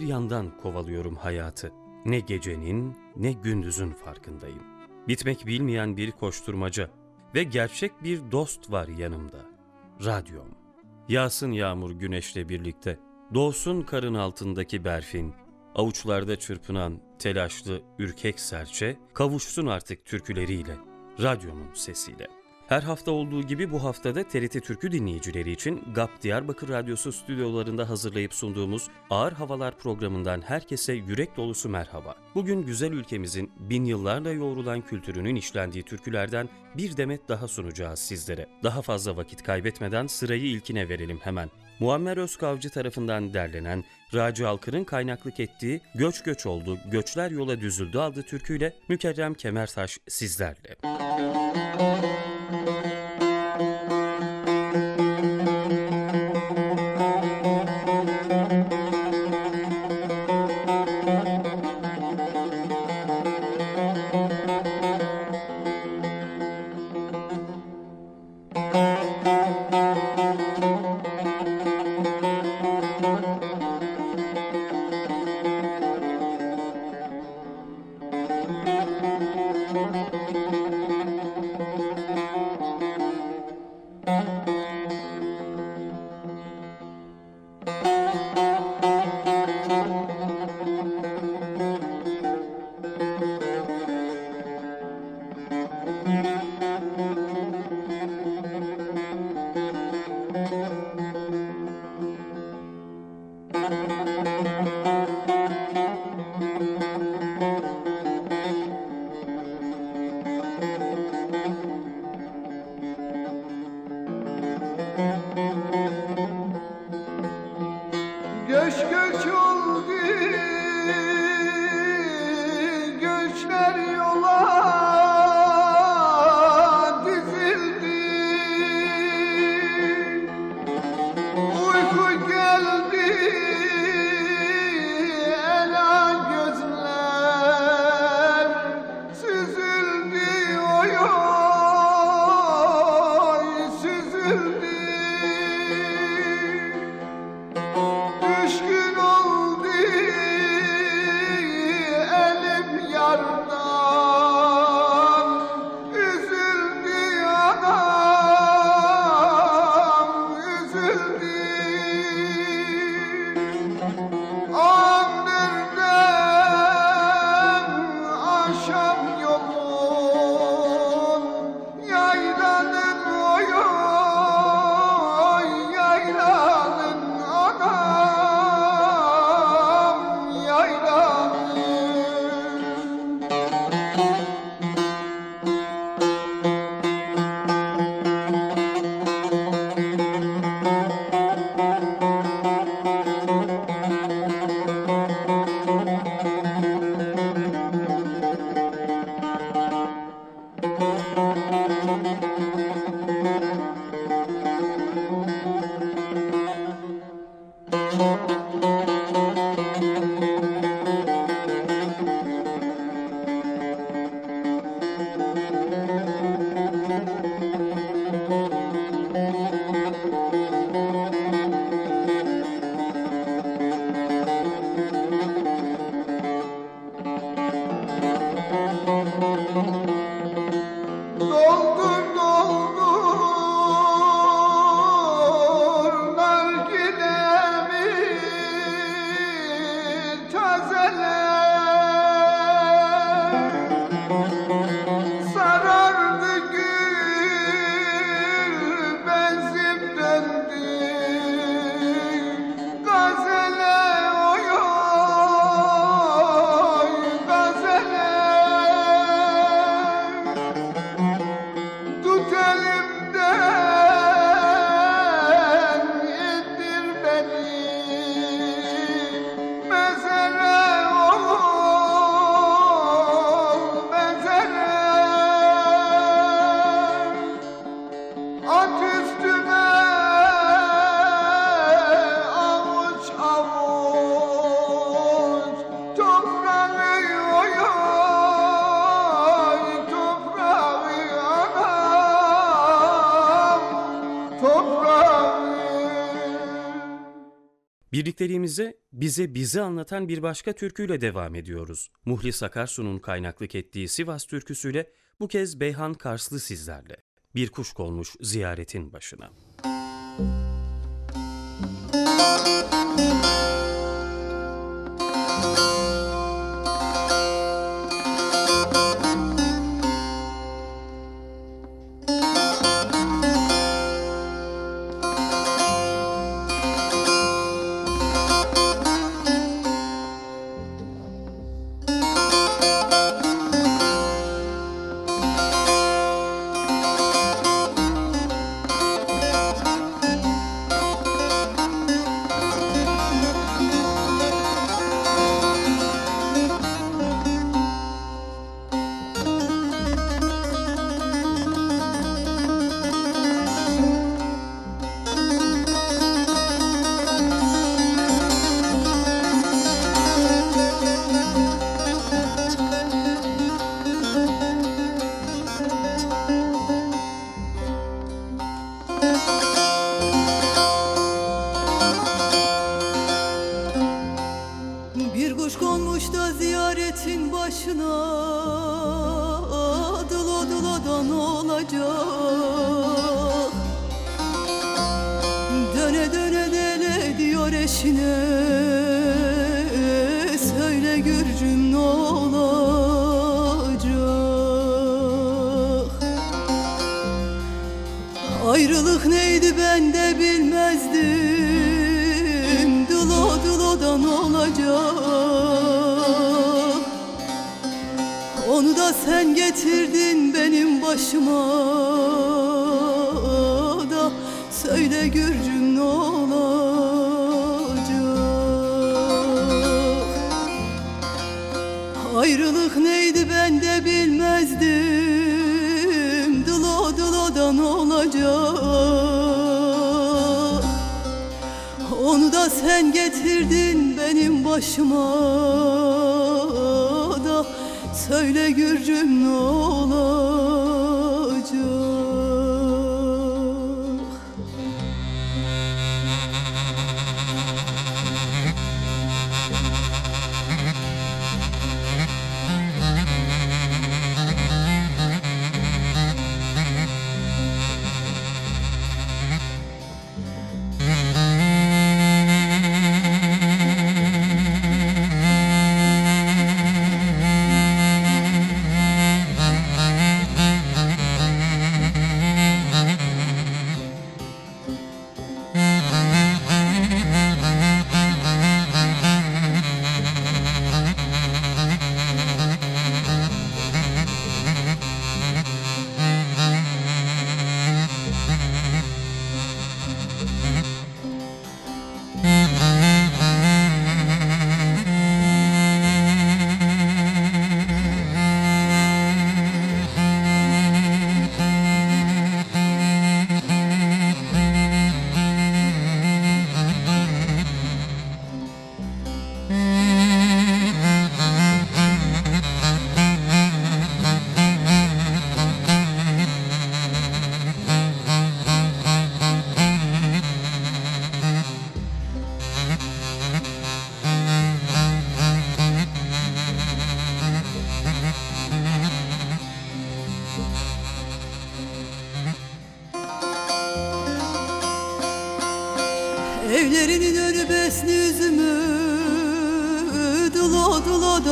bir yandan kovalıyorum hayatı. Ne gecenin ne gündüzün farkındayım. Bitmek bilmeyen bir koşturmaca ve gerçek bir dost var yanımda. Radyom. Yağsın yağmur güneşle birlikte. Doğsun karın altındaki berfin. Avuçlarda çırpınan telaşlı ürkek serçe kavuşsun artık türküleriyle. Radyomun sesiyle. Her hafta olduğu gibi bu haftada TRT Türkü dinleyicileri için GAP Diyarbakır Radyosu stüdyolarında hazırlayıp sunduğumuz Ağır Havalar programından herkese yürek dolusu merhaba. Bugün güzel ülkemizin bin yıllarla yoğrulan kültürünün işlendiği türkülerden bir demet daha sunacağız sizlere. Daha fazla vakit kaybetmeden sırayı ilkine verelim hemen. Muammer Özkavcı tarafından derlenen, Raci Alkır'ın kaynaklık ettiği Göç Göç Oldu, Göçler Yola Düzüldü adlı türküyle Mükerrem Kemertaş sizlerle. Birlikteliğimize bize bizi anlatan bir başka türküyle devam ediyoruz. Muhlis Akarsu'nun kaynaklık ettiği Sivas türküsüyle bu kez Beyhan Karslı sizlerle. Bir kuş konmuş ziyaretin başına. Bir Ayrılık neydi ben de bilmezdim. Dıla dıladan olacak. Onu da sen getirdin benim başıma. Da Söyle Gürcüm ne olacak. Ayrılık neydi ben de bilmezdim sen getirdin benim başıma da. Söyle Gürcüm ne olacak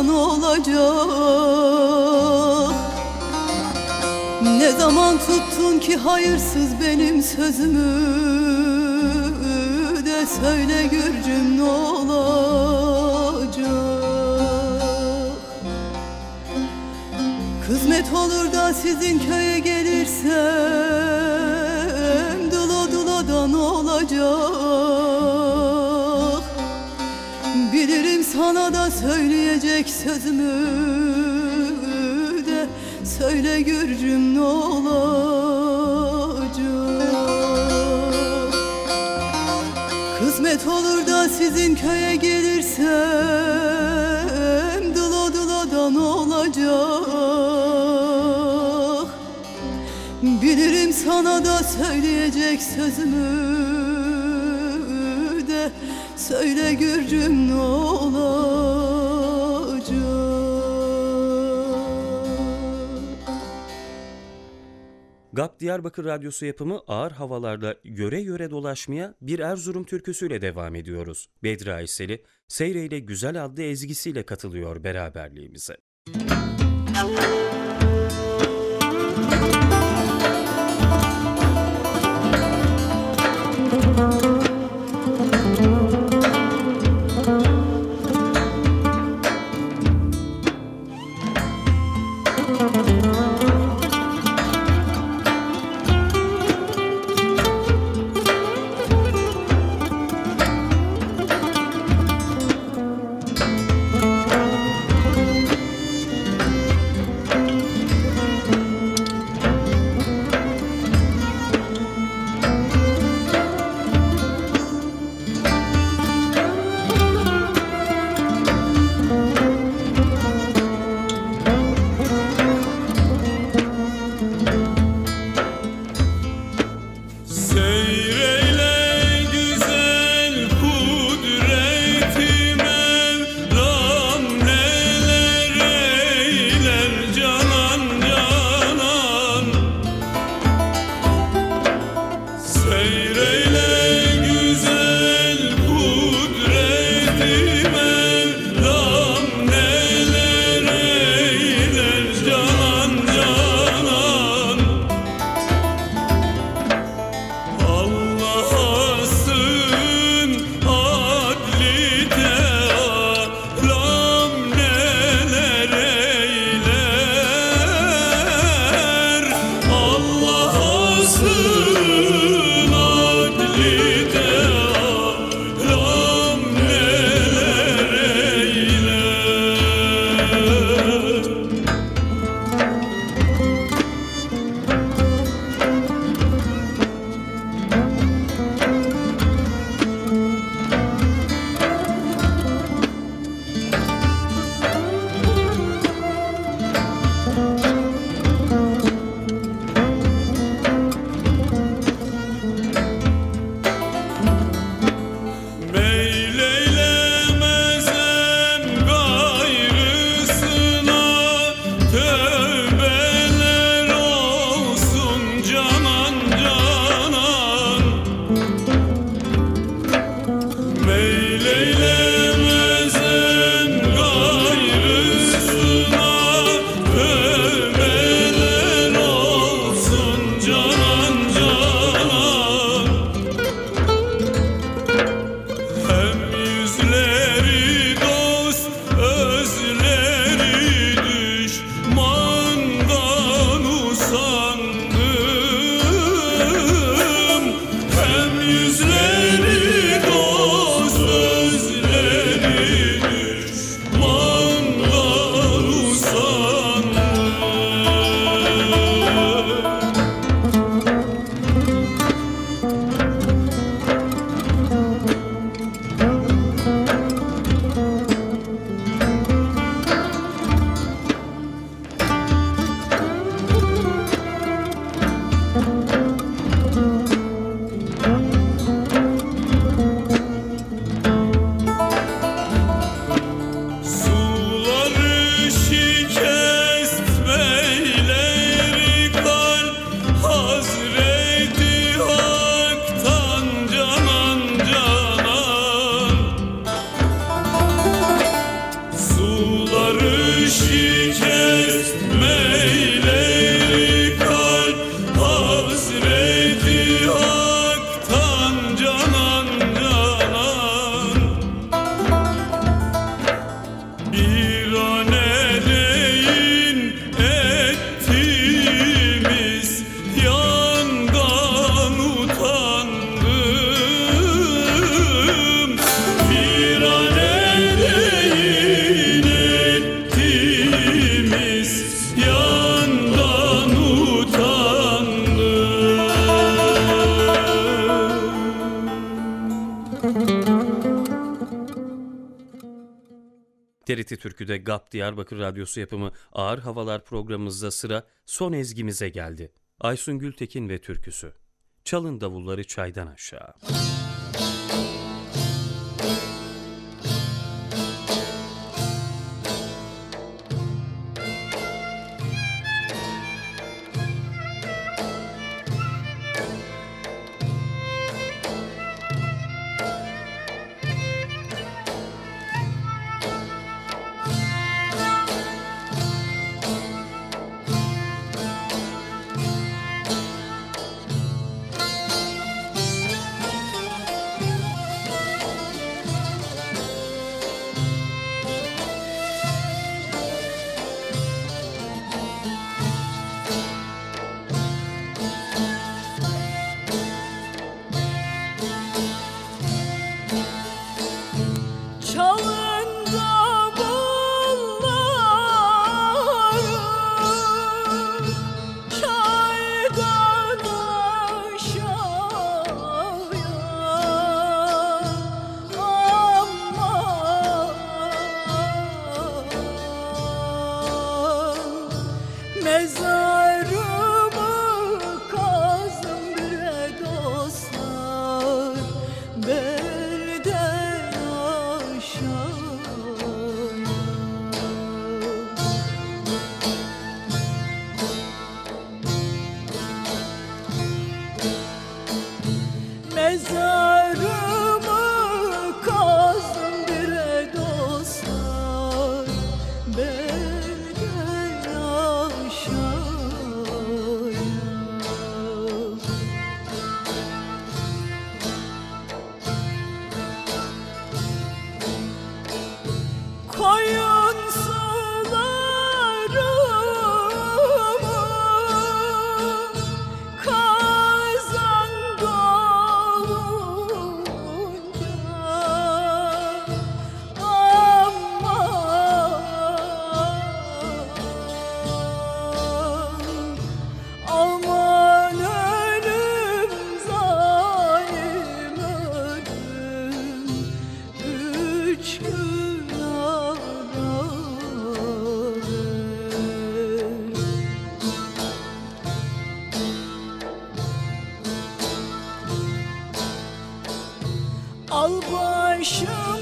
dıladan olacak? Ne zaman tuttun ki hayırsız benim sözümü? De söyle Gürcüm ne olacak? Kısmet olur da sizin köye gelirsem sana da söyleyecek sözümü de Söyle Gürcüm ne olacak. Kısmet olur da sizin köye gelirsem Dıla dıladan olacak? Bilirim sana da söyleyecek sözümü Söyle Gürcüm ne olacak GAP Diyarbakır Radyosu yapımı ağır havalarda yöre yöre dolaşmaya bir Erzurum türküsüyle devam ediyoruz. Bedri Aysel'i Seyreyle Güzel adlı ezgisiyle katılıyor beraberliğimize. Seyreyle TRT Türkü'de GAP Diyarbakır Radyosu yapımı Ağır Havalar programımızda sıra son ezgimize geldi. Aysun Gültekin ve türküsü. Çalın davulları çaydan aşağı. Al başımdan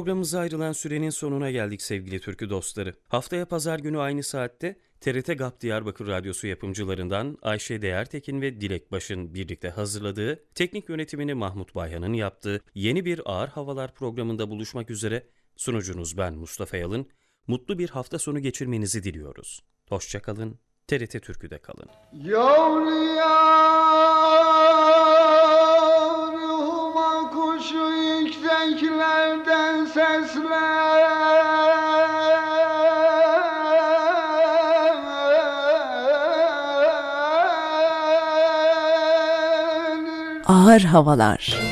Programımıza ayrılan sürenin sonuna geldik sevgili türkü dostları. Haftaya pazar günü aynı saatte TRT GAP Diyarbakır Radyosu yapımcılarından Ayşe Değertekin ve Dilek Baş'ın birlikte hazırladığı, teknik yönetimini Mahmut Bayhan'ın yaptığı yeni bir Ağır Havalar programında buluşmak üzere sunucunuz ben Mustafa Yalın. Mutlu bir hafta sonu geçirmenizi diliyoruz. Hoşçakalın, TRT Türkü'de kalın. Yavru yavruma kuşu yükseklerden seslenir Ağır havalar